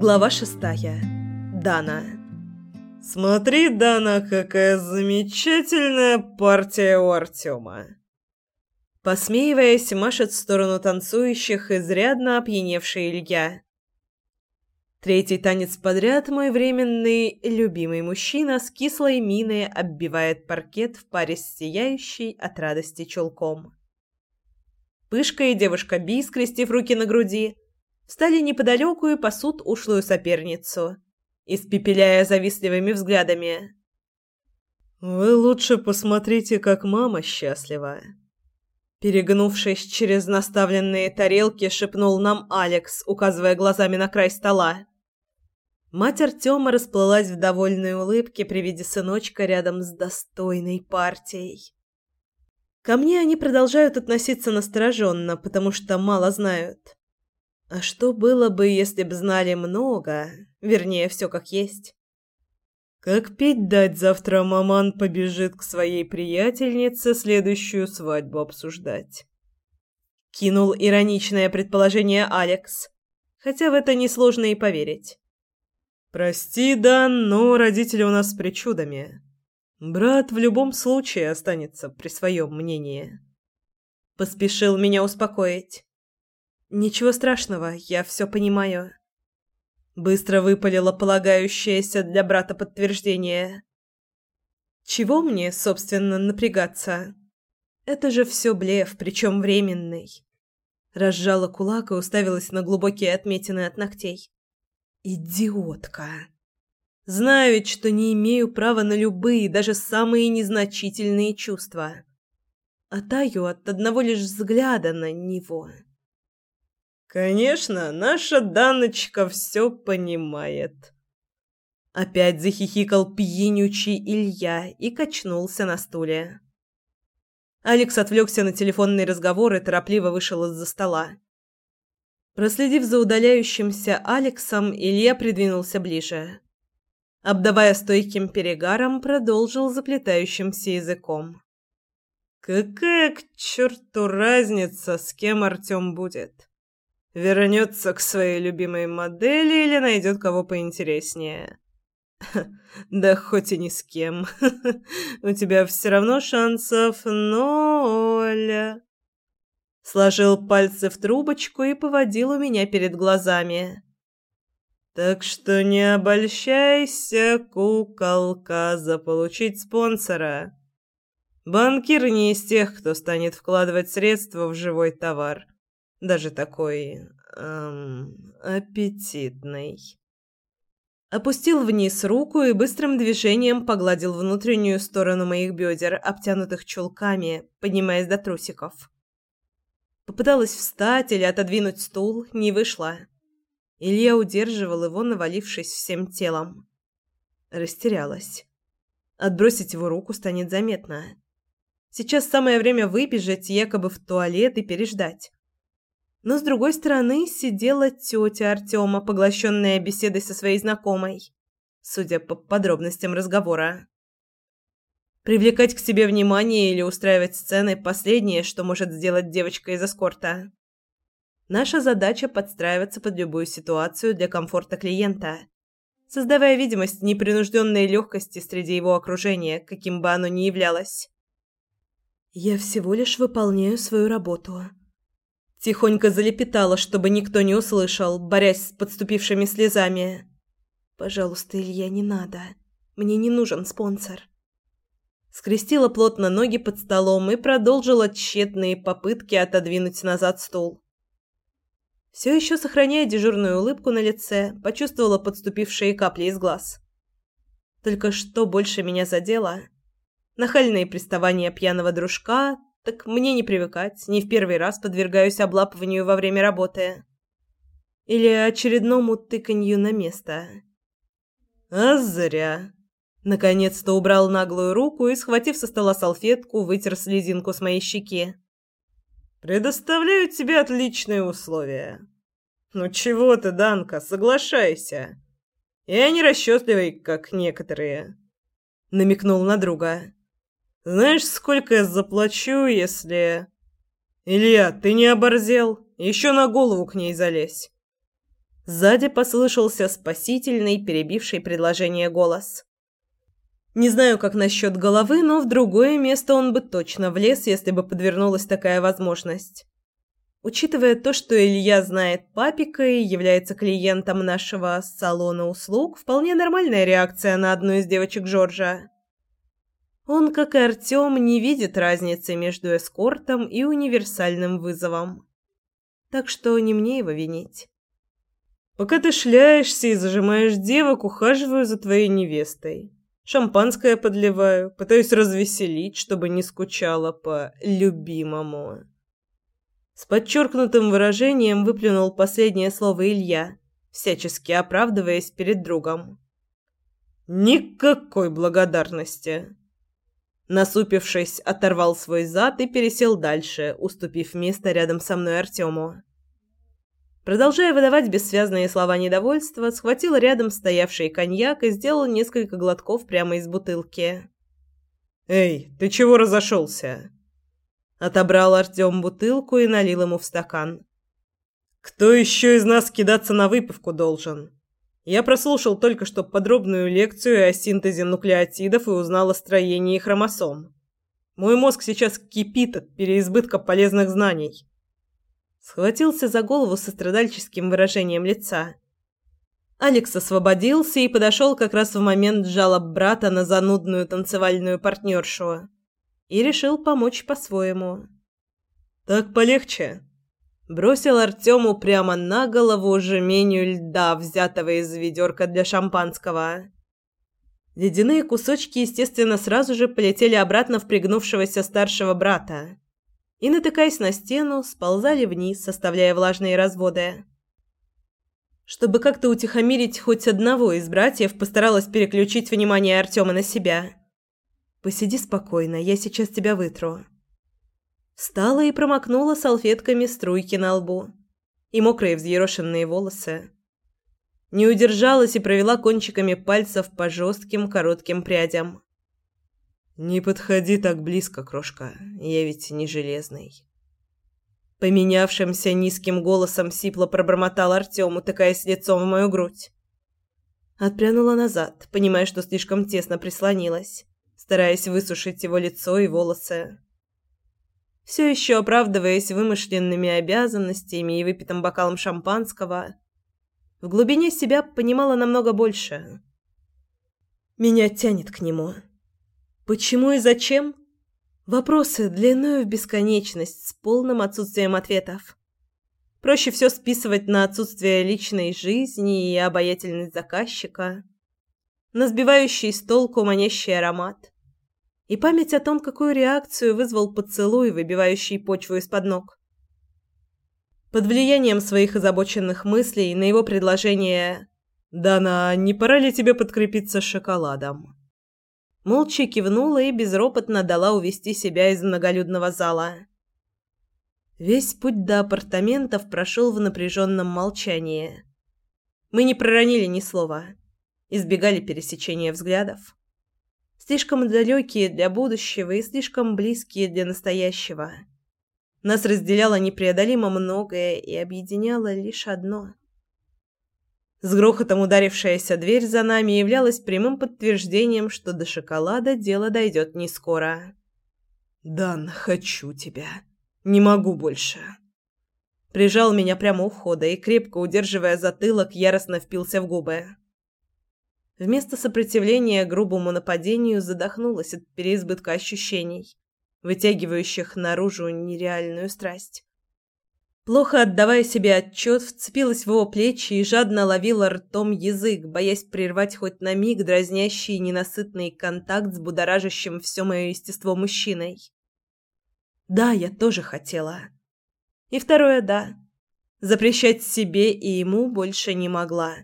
Глава шестая. Дана. «Смотри, Дана, какая замечательная партия у Артема!» Посмеиваясь, машет в сторону танцующих изрядно опьяневший Илья. Третий танец подряд мой временный любимый мужчина с кислой миной оббивает паркет в паре с сияющей от радости чулком. Пышка и девушка Би, скрестив руки на груди, встали неподалеку и пасут ушлую соперницу, испепеляя завистливыми взглядами. «Вы лучше посмотрите, как мама счастлива!» Перегнувшись через наставленные тарелки, шепнул нам Алекс, указывая глазами на край стола. Мать Артема расплылась в довольной улыбке при виде сыночка рядом с достойной партией. Ко мне они продолжают относиться настороженно, потому что мало знают. А что было бы, если б знали много, вернее, все как есть? Как пить дать, завтра маман побежит к своей приятельнице следующую свадьбу обсуждать. Кинул ироничное предположение Алекс, хотя в это несложно и поверить. Прости, Дан, но родители у нас с причудами. Брат в любом случае останется при своем мнении. Поспешил меня успокоить. Ничего страшного, я все понимаю. Быстро выпалило полагающееся для брата подтверждение. Чего мне, собственно, напрягаться? Это же все блеф, причем временный. Разжала кулак и уставилась на глубокие отметины от ногтей. Идиотка. Знаю ведь, что не имею права на любые, даже самые незначительные чувства. А таю от одного лишь взгляда на него. Конечно, наша Даночка все понимает. Опять захихикал пьянючий Илья и качнулся на стуле. Алекс отвлекся на телефонный разговор и торопливо вышел из-за стола. Проследив за удаляющимся Алексом, Илья придвинулся ближе. Обдавая стойким перегаром, продолжил заплетающимся языком. «Какая к черту разница, с кем Артем будет?» Вернется к своей любимой модели или найдет кого поинтереснее. Да хоть и ни с кем. У тебя все равно шансов ноль. Сложил пальцы в трубочку и поводил у меня перед глазами. Так что не обольщайся, куколка, заполучить спонсора. Банкир не из тех, кто станет вкладывать средства в живой товар даже такой эм, аппетитный. Опустил вниз руку и быстрым движением погладил внутреннюю сторону моих бедер, обтянутых чулками, поднимаясь до трусиков. Попыталась встать или отодвинуть стул, не вышло. Илья удерживал его, навалившись всем телом. Растерялась. Отбросить его руку станет заметно. Сейчас самое время выбежать якобы в туалет и переждать. Но с другой стороны сидела тетя Артема, поглощенная беседой со своей знакомой, судя по подробностям разговора. Привлекать к себе внимание или устраивать сцены – последнее, что может сделать девочка из эскорта. Наша задача – подстраиваться под любую ситуацию для комфорта клиента, создавая видимость непринужденной легкости среди его окружения, каким бы оно ни являлось. «Я всего лишь выполняю свою работу», Тихонько залепетала, чтобы никто не услышал, борясь с подступившими слезами. «Пожалуйста, Илья, не надо. Мне не нужен спонсор». Скрестила плотно ноги под столом и продолжила тщетные попытки отодвинуть назад стул. Все еще сохраняя дежурную улыбку на лице, почувствовала подступившие капли из глаз. Только что больше меня задело? Нахальные приставания пьяного дружка, так мне не привыкать, не в первый раз подвергаюсь облапыванию во время работы. Или очередному тыканью на место. А зря. Наконец-то убрал наглую руку и, схватив со стола салфетку, вытер слезинку с моей щеки. «Предоставляю тебе отличные условия. Ну чего ты, Данка, соглашайся. Я не расчетливый, как некоторые», — намекнул на друга. Знаешь, сколько я заплачу, если... Илья, ты не оборзел? Еще на голову к ней залезь. Сзади послышался спасительный, перебивший предложение голос. Не знаю, как насчет головы, но в другое место он бы точно влез, если бы подвернулась такая возможность. Учитывая то, что Илья знает папика и является клиентом нашего салона услуг, вполне нормальная реакция на одну из девочек Джорджа. Он, как и Артём, не видит разницы между эскортом и универсальным вызовом. Так что не мне его винить. Пока ты шляешься и зажимаешь девок, ухаживаю за твоей невестой. Шампанское подливаю, пытаюсь развеселить, чтобы не скучала по любимому. С подчеркнутым выражением выплюнул последнее слово Илья, всячески оправдываясь перед другом. Никакой благодарности. Насупившись, оторвал свой зад и пересел дальше, уступив место рядом со мной Артему. Продолжая выдавать бессвязные слова недовольства, схватил рядом стоявший коньяк и сделал несколько глотков прямо из бутылки. «Эй, ты чего разошелся?» Отобрал Артем бутылку и налил ему в стакан. «Кто еще из нас кидаться на выпивку должен?» Я прослушал только что подробную лекцию о синтезе нуклеотидов и узнал о строении хромосом. Мой мозг сейчас кипит от переизбытка полезных знаний. Схватился за голову со страдальческим выражением лица. Алекс освободился и подошел как раз в момент жалоб брата на занудную танцевальную партнершу. И решил помочь по-своему. «Так полегче», Бросил Артему прямо на голову жменю льда, взятого из ведерка для шампанского. Ледяные кусочки, естественно, сразу же полетели обратно в пригнувшегося старшего брата и, натыкаясь на стену, сползали вниз, составляя влажные разводы. Чтобы как-то утихомирить хоть одного из братьев, постаралась переключить внимание Артема на себя. «Посиди спокойно, я сейчас тебя вытру». Встала и промокнула салфетками струйки на лбу и мокрые взъерошенные волосы. Не удержалась и провела кончиками пальцев по жестким коротким прядям. «Не подходи так близко, крошка, я ведь не железный». Поменявшимся низким голосом сипло пробормотал Артем, утыкаясь лицом в мою грудь. Отпрянула назад, понимая, что слишком тесно прислонилась, стараясь высушить его лицо и волосы все еще оправдываясь вымышленными обязанностями и выпитым бокалом шампанского, в глубине себя понимала намного больше. Меня тянет к нему. Почему и зачем? Вопросы длиною в бесконечность с полным отсутствием ответов. Проще все списывать на отсутствие личной жизни и обаятельность заказчика, на сбивающий с толку манящий аромат и память о том, какую реакцию вызвал поцелуй, выбивающий почву из-под ног. Под влиянием своих озабоченных мыслей на его предложение «Дана, не пора ли тебе подкрепиться шоколадом?» Молча кивнула и безропотно дала увести себя из многолюдного зала. Весь путь до апартаментов прошел в напряженном молчании. Мы не проронили ни слова, избегали пересечения взглядов слишком далекие для будущего и слишком близкие для настоящего. Нас разделяло непреодолимо многое и объединяло лишь одно. С грохотом ударившаяся дверь за нами являлась прямым подтверждением, что до шоколада дело дойдет не скоро. «Дан, хочу тебя. Не могу больше». Прижал меня прямо у входа и, крепко удерживая затылок, яростно впился в губы. Вместо сопротивления грубому нападению задохнулась от переизбытка ощущений, вытягивающих наружу нереальную страсть. Плохо отдавая себе отчет, вцепилась в его плечи и жадно ловила ртом язык, боясь прервать хоть на миг дразнящий ненасытный контакт с будоражащим все мое естество мужчиной. Да, я тоже хотела. И второе «да». Запрещать себе и ему больше не могла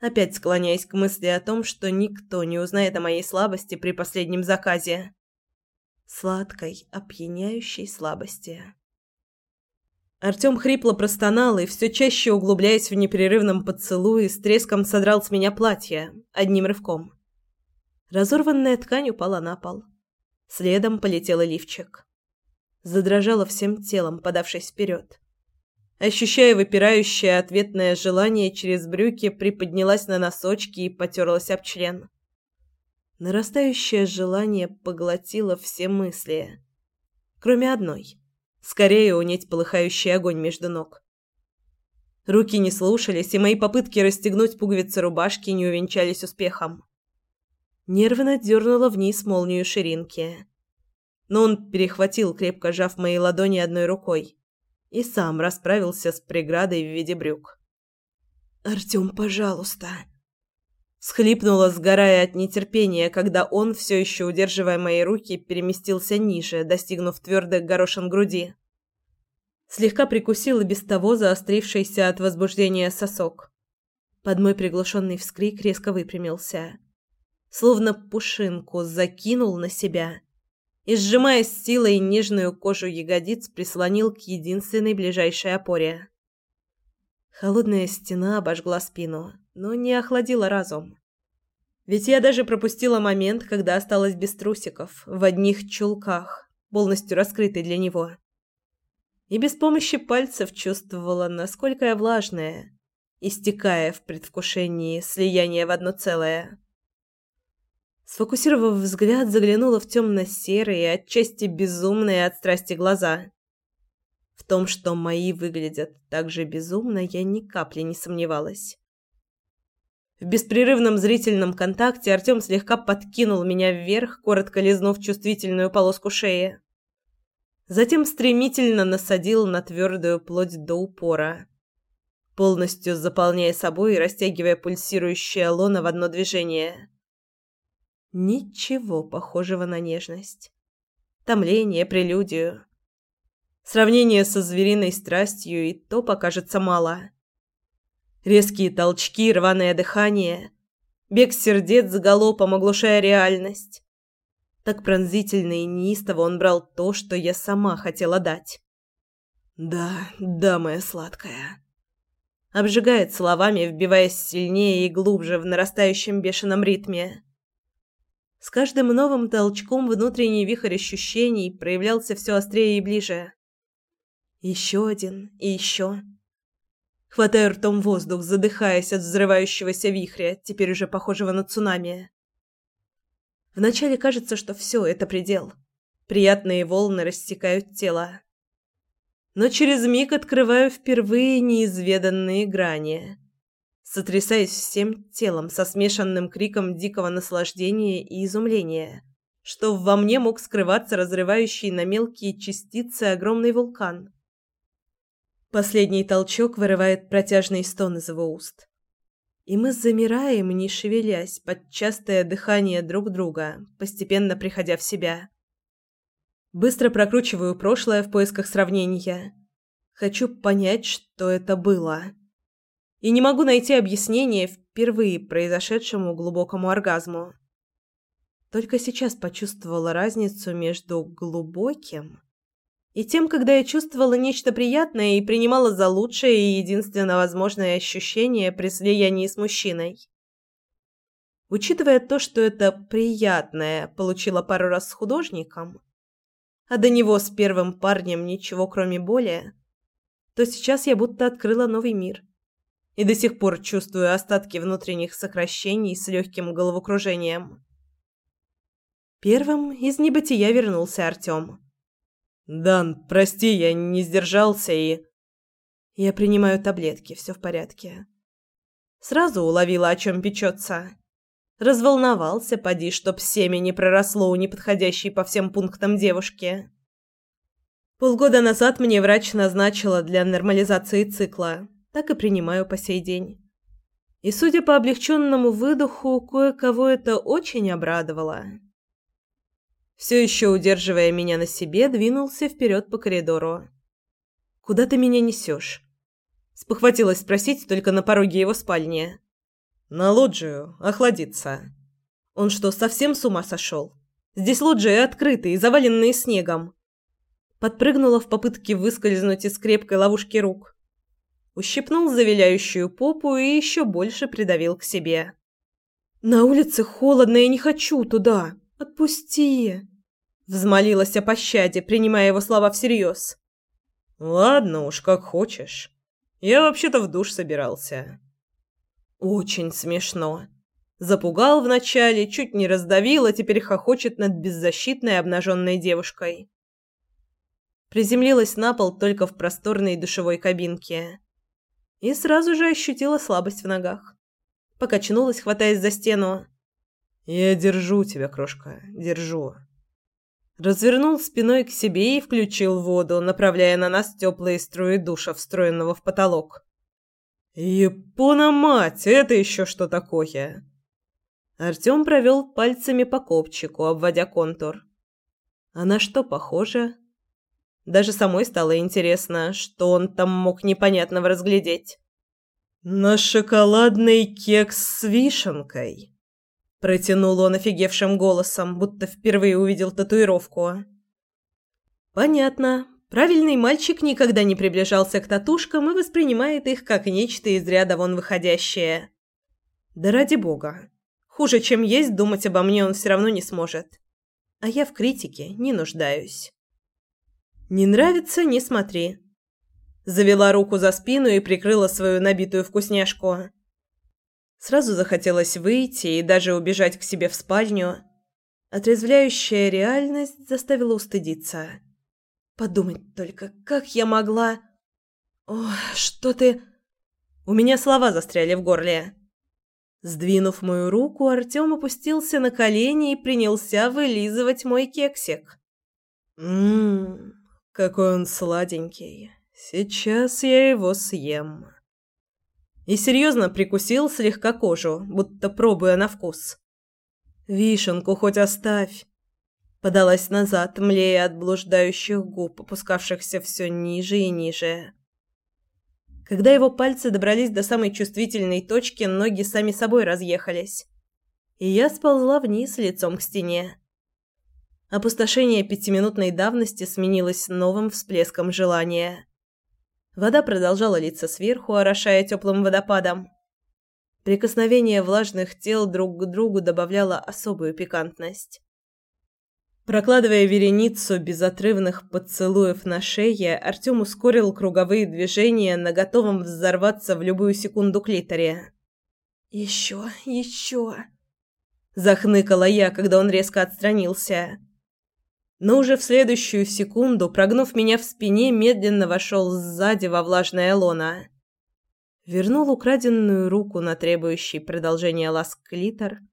опять склоняясь к мысли о том, что никто не узнает о моей слабости при последнем заказе. Сладкой, опьяняющей слабости. Артём хрипло простонал и все чаще углубляясь в непрерывном поцелуе, с треском содрал с меня платье одним рывком. Разорванная ткань упала на пол. Следом полетел лифчик. Задрожала всем телом, подавшись вперед. Ощущая выпирающее ответное желание через брюки, приподнялась на носочки и потерлась об член. Нарастающее желание поглотило все мысли. Кроме одной. Скорее унять полыхающий огонь между ног. Руки не слушались, и мои попытки расстегнуть пуговицы рубашки не увенчались успехом. Нервно дернула вниз молнию ширинки. Но он перехватил, крепко сжав мои ладони одной рукой и сам расправился с преградой в виде брюк. «Артём, пожалуйста!» Схлипнула, сгорая от нетерпения, когда он, все еще удерживая мои руки, переместился ниже, достигнув твердых горошин груди. Слегка прикусил и без того заострившийся от возбуждения сосок. Под мой приглушенный вскрик резко выпрямился. Словно пушинку закинул на себя и, сжимая с силой нежную кожу ягодиц, прислонил к единственной ближайшей опоре. Холодная стена обожгла спину, но не охладила разум. Ведь я даже пропустила момент, когда осталась без трусиков, в одних чулках, полностью раскрытой для него. И без помощи пальцев чувствовала, насколько я влажная, истекая в предвкушении слияния в одно целое. Сфокусировав взгляд, заглянула в темно-серые, отчасти безумные от страсти глаза. В том, что мои выглядят так же безумно, я ни капли не сомневалась. В беспрерывном зрительном контакте Артем слегка подкинул меня вверх, коротко лизнув чувствительную полоску шеи. Затем стремительно насадил на твердую плоть до упора, полностью заполняя собой и растягивая пульсирующее лоно в одно движение. Ничего похожего на нежность. Томление, прелюдию. Сравнение со звериной страстью и то покажется мало. Резкие толчки, рваное дыхание, бег сердец с галопом, оглушая реальность. Так пронзительно и неистово он брал то, что я сама хотела дать. «Да, да, моя сладкая». Обжигает словами, вбиваясь сильнее и глубже в нарастающем бешеном ритме. С каждым новым толчком внутренний вихрь ощущений проявлялся все острее и ближе. Еще один и еще. Хватаю ртом воздух, задыхаясь от взрывающегося вихря, теперь уже похожего на цунами. Вначале кажется, что все это предел. Приятные волны рассекают тело. Но через миг открываю впервые неизведанные грани сотрясаясь всем телом со смешанным криком дикого наслаждения и изумления, что во мне мог скрываться разрывающий на мелкие частицы огромный вулкан. Последний толчок вырывает протяжный стон из его уст. И мы замираем, не шевелясь, под частое дыхание друг друга, постепенно приходя в себя. Быстро прокручиваю прошлое в поисках сравнения. Хочу понять, что это было и не могу найти объяснение впервые произошедшему глубокому оргазму. Только сейчас почувствовала разницу между глубоким и тем, когда я чувствовала нечто приятное и принимала за лучшее и единственно возможное ощущение при слиянии с мужчиной. Учитывая то, что это приятное получила пару раз с художником, а до него с первым парнем ничего кроме боли, то сейчас я будто открыла новый мир и до сих пор чувствую остатки внутренних сокращений с легким головокружением. Первым из небытия вернулся Артем. «Дан, прости, я не сдержался и...» «Я принимаю таблетки, все в порядке». Сразу уловила, о чем печется. Разволновался, поди, чтоб семя не проросло у неподходящей по всем пунктам девушки. Полгода назад мне врач назначила для нормализации цикла так и принимаю по сей день. И, судя по облегченному выдоху, кое-кого это очень обрадовало. Все еще удерживая меня на себе, двинулся вперед по коридору. «Куда ты меня несешь?» Спохватилась спросить только на пороге его спальни. «На лоджию. Охладиться». «Он что, совсем с ума сошел? Здесь лоджии открытые, заваленные снегом». Подпрыгнула в попытке выскользнуть из крепкой ловушки рук ущипнул завиляющую попу и еще больше придавил к себе. «На улице холодно, я не хочу туда. Отпусти!» Взмолилась о пощаде, принимая его слова всерьез. Ладно уж, как хочешь. Я вообще-то в душ собирался. Очень смешно. Запугал вначале, чуть не раздавил, а теперь хохочет над беззащитной обнаженной девушкой. Приземлилась на пол только в просторной душевой кабинке. И сразу же ощутила слабость в ногах. Покачнулась, хватаясь за стену. «Я держу тебя, крошка, держу». Развернул спиной к себе и включил воду, направляя на нас теплые струи душа, встроенного в потолок. «Япона мать, это еще что такое?» Артем провел пальцами по копчику, обводя контур. А на что похоже? Даже самой стало интересно, что он там мог непонятного разглядеть. «На шоколадный кекс с вишенкой», — протянул он офигевшим голосом, будто впервые увидел татуировку. «Понятно. Правильный мальчик никогда не приближался к татушкам и воспринимает их как нечто из ряда вон выходящее. Да ради бога. Хуже, чем есть, думать обо мне он все равно не сможет. А я в критике не нуждаюсь. Не нравится – не смотри. Завела руку за спину и прикрыла свою набитую вкусняшку. Сразу захотелось выйти и даже убежать к себе в спальню. Отрезвляющая реальность заставила устыдиться. Подумать только, как я могла... О, что ты... У меня слова застряли в горле. Сдвинув мою руку, Артем опустился на колени и принялся вылизывать мой кексик. Ммм, какой он сладенький. Сейчас я его съем. И серьезно прикусил слегка кожу, будто пробуя на вкус. Вишенку хоть оставь подалась назад, млея от блуждающих губ, опускавшихся все ниже и ниже. Когда его пальцы добрались до самой чувствительной точки, ноги сами собой разъехались, и я сползла вниз лицом к стене. Опустошение пятиминутной давности сменилось новым всплеском желания. Вода продолжала литься сверху, орошая теплым водопадом. Прикосновение влажных тел друг к другу добавляло особую пикантность. Прокладывая вереницу безотрывных поцелуев на шее, Артем ускорил круговые движения на готовом взорваться в любую секунду клиторе. «Еще, еще!» Захныкала я, когда он резко отстранился. Но уже в следующую секунду, прогнув меня в спине, медленно вошел сзади во влажное лоно. Вернул украденную руку на требующий продолжения ласк клитор –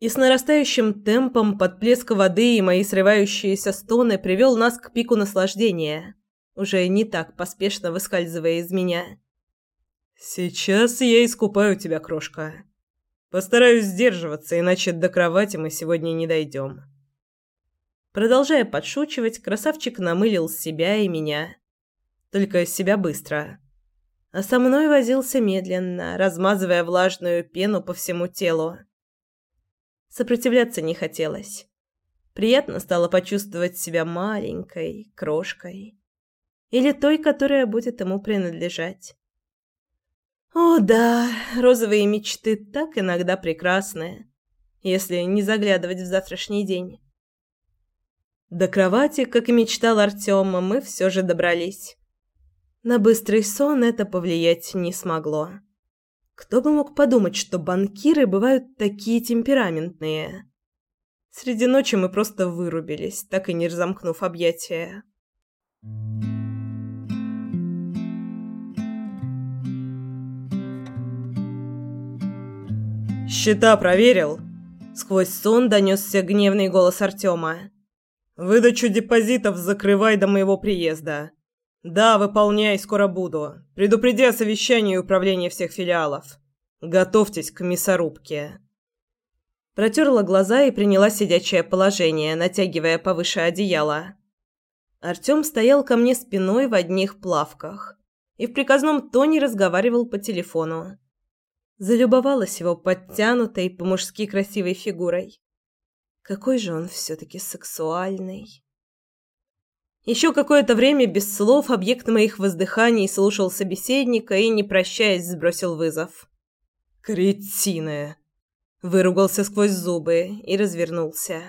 и с нарастающим темпом подплеск воды и мои срывающиеся стоны привел нас к пику наслаждения, уже не так поспешно выскальзывая из меня. «Сейчас я искупаю тебя, крошка. Постараюсь сдерживаться, иначе до кровати мы сегодня не дойдем». Продолжая подшучивать, красавчик намылил себя и меня. Только себя быстро. А со мной возился медленно, размазывая влажную пену по всему телу. Сопротивляться не хотелось. Приятно стало почувствовать себя маленькой, крошкой. Или той, которая будет ему принадлежать. О, да, розовые мечты так иногда прекрасны, если не заглядывать в завтрашний день. До кровати, как и мечтал Артём, мы все же добрались. На быстрый сон это повлиять не смогло. Кто бы мог подумать, что банкиры бывают такие темпераментные. Среди ночи мы просто вырубились, так и не разомкнув объятия. «Счета проверил?» Сквозь сон донесся гневный голос Артема. «Выдачу депозитов закрывай до моего приезда. «Да, выполняй, скоро буду. Предупреди о совещании управления всех филиалов. Готовьтесь к мясорубке». Протерла глаза и приняла сидячее положение, натягивая повыше одеяло. Артем стоял ко мне спиной в одних плавках и в приказном тоне разговаривал по телефону. Залюбовалась его подтянутой, по-мужски красивой фигурой. Какой же он все-таки сексуальный. Еще какое-то время без слов объект моих воздыханий слушал собеседника и, не прощаясь, сбросил вызов. «Кретины!» Выругался сквозь зубы и развернулся.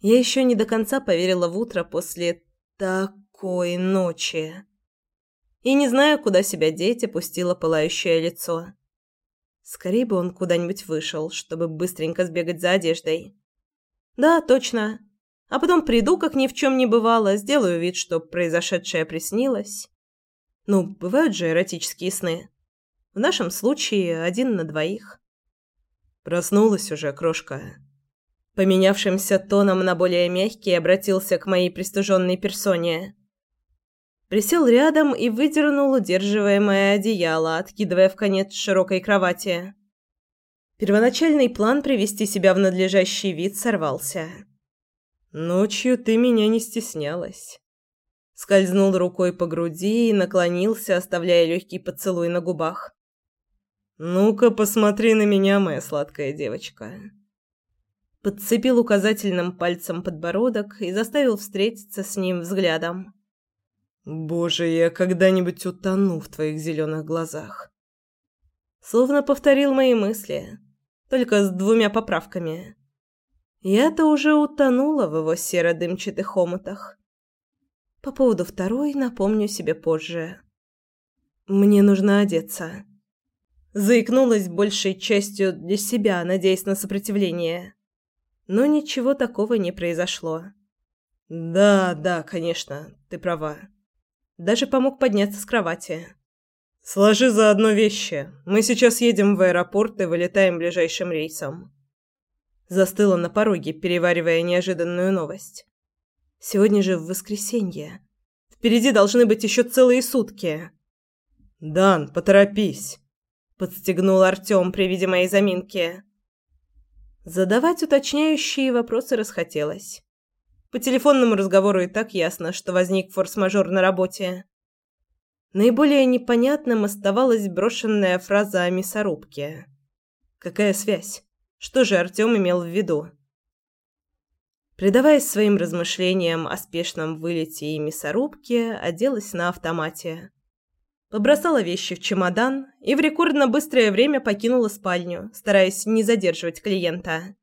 Я еще не до конца поверила в утро после Какой ночи! И не знаю, куда себя деть, опустила пылающее лицо. Скорее бы он куда-нибудь вышел, чтобы быстренько сбегать за одеждой. Да, точно. А потом приду, как ни в чем не бывало, сделаю вид, что произошедшее приснилось. Ну, бывают же эротические сны. В нашем случае один на двоих. Проснулась уже, крошка. Поменявшимся тоном на более мягкий обратился к моей пристуженной персоне. Присел рядом и выдернул удерживаемое одеяло, откидывая в конец широкой кровати. Первоначальный план привести себя в надлежащий вид сорвался. «Ночью ты меня не стеснялась». Скользнул рукой по груди и наклонился, оставляя легкий поцелуй на губах. «Ну-ка, посмотри на меня, моя сладкая девочка». Подцепил указательным пальцем подбородок и заставил встретиться с ним взглядом. «Боже, я когда-нибудь утону в твоих зеленых глазах». Словно повторил мои мысли, только с двумя поправками. Я-то уже утонула в его серо-дымчатых омутах. По поводу второй напомню себе позже. Мне нужно одеться. Заикнулась большей частью для себя, надеясь на сопротивление. Но ничего такого не произошло. «Да, да, конечно, ты права». Даже помог подняться с кровати. «Сложи заодно вещи. Мы сейчас едем в аэропорт и вылетаем ближайшим рейсом». Застыла на пороге, переваривая неожиданную новость. «Сегодня же в воскресенье. Впереди должны быть еще целые сутки». «Дан, поторопись» подстегнул Артём при виде моей заминки. Задавать уточняющие вопросы расхотелось. По телефонному разговору и так ясно, что возник форс-мажор на работе. Наиболее непонятным оставалась брошенная фраза о мясорубке. Какая связь? Что же Артём имел в виду? Предаваясь своим размышлениям о спешном вылете и мясорубке, оделась на автомате побросала вещи в чемодан и в рекордно быстрое время покинула спальню, стараясь не задерживать клиента.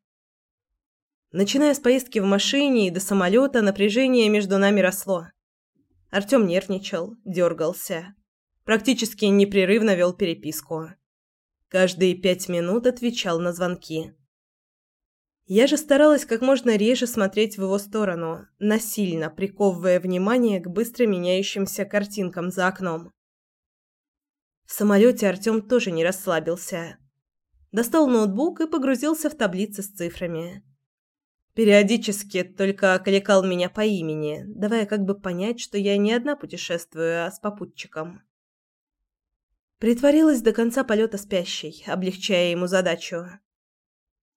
Начиная с поездки в машине и до самолета, напряжение между нами росло. Артем нервничал, дергался. Практически непрерывно вел переписку. Каждые пять минут отвечал на звонки. Я же старалась как можно реже смотреть в его сторону, насильно приковывая внимание к быстро меняющимся картинкам за окном. В самолете Артем тоже не расслабился. Достал ноутбук и погрузился в таблицы с цифрами. Периодически только окликал меня по имени, давая как бы понять, что я не одна путешествую, а с попутчиком. Притворилась до конца полета спящей, облегчая ему задачу.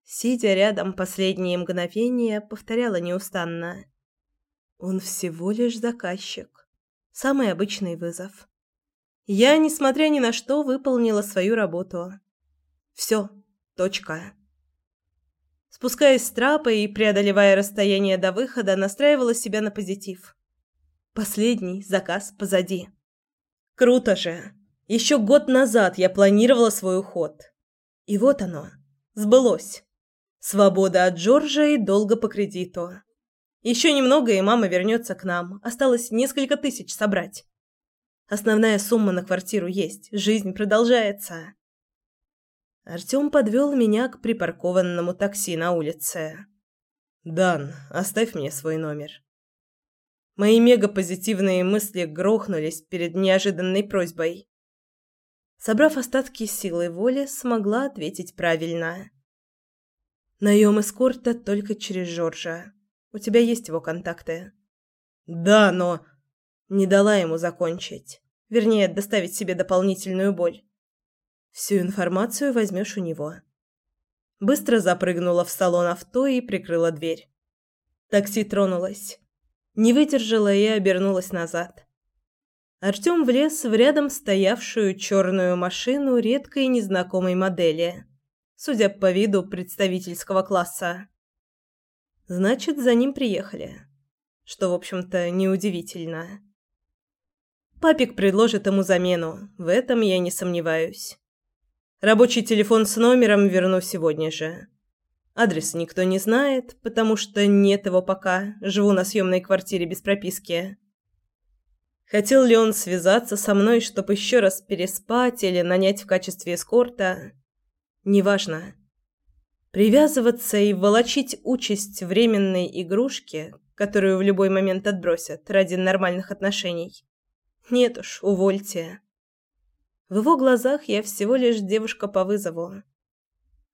Сидя рядом последние мгновения, повторяла неустанно. Он всего лишь заказчик. Самый обычный вызов. Я, несмотря ни на что, выполнила свою работу. Все. Точка. Спускаясь с трапа и преодолевая расстояние до выхода, настраивала себя на позитив. Последний заказ позади. Круто же. Еще год назад я планировала свой уход. И вот оно. Сбылось. Свобода от Джорджа и долго по кредиту. Еще немного, и мама вернется к нам. Осталось несколько тысяч собрать. Основная сумма на квартиру есть, жизнь продолжается. Артём подвёл меня к припаркованному такси на улице. «Дан, оставь мне свой номер». Мои мегапозитивные мысли грохнулись перед неожиданной просьбой. Собрав остатки силы воли, смогла ответить правильно. Наем эскорта только через Жоржа. У тебя есть его контакты?» «Да, но...» Не дала ему закончить. Вернее, доставить себе дополнительную боль. Всю информацию возьмешь у него. Быстро запрыгнула в салон авто и прикрыла дверь. Такси тронулось. Не выдержала и обернулась назад. Артём влез в рядом стоявшую черную машину редкой незнакомой модели, судя по виду представительского класса. Значит, за ним приехали. Что, в общем-то, неудивительно. Папик предложит ему замену, в этом я не сомневаюсь. Рабочий телефон с номером верну сегодня же. Адрес никто не знает, потому что нет его пока, живу на съемной квартире без прописки. Хотел ли он связаться со мной, чтобы еще раз переспать или нанять в качестве эскорта? Неважно. Привязываться и волочить участь временной игрушки, которую в любой момент отбросят ради нормальных отношений. Нет уж, увольте. В его глазах я всего лишь девушка по вызову.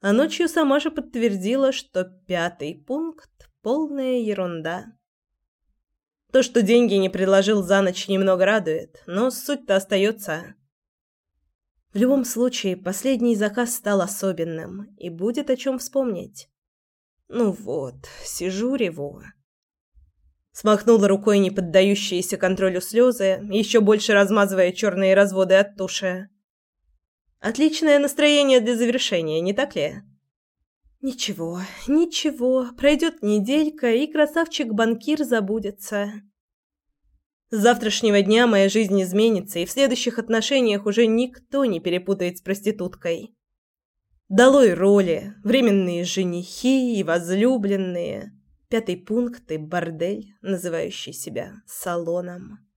А ночью сама же подтвердила, что пятый пункт – полная ерунда. То, что деньги не предложил за ночь, немного радует, но суть-то остается. В любом случае, последний заказ стал особенным, и будет о чем вспомнить. Ну вот, сижу реву. Смахнула рукой не поддающиеся контролю слезы, еще больше размазывая черные разводы от туши. Отличное настроение для завершения, не так ли? Ничего, ничего, пройдет неделька, и красавчик-банкир забудется. С завтрашнего дня моя жизнь изменится, и в следующих отношениях уже никто не перепутает с проституткой. Долой роли, временные женихи и возлюбленные, пятый пункт и бордель, называющий себя салоном.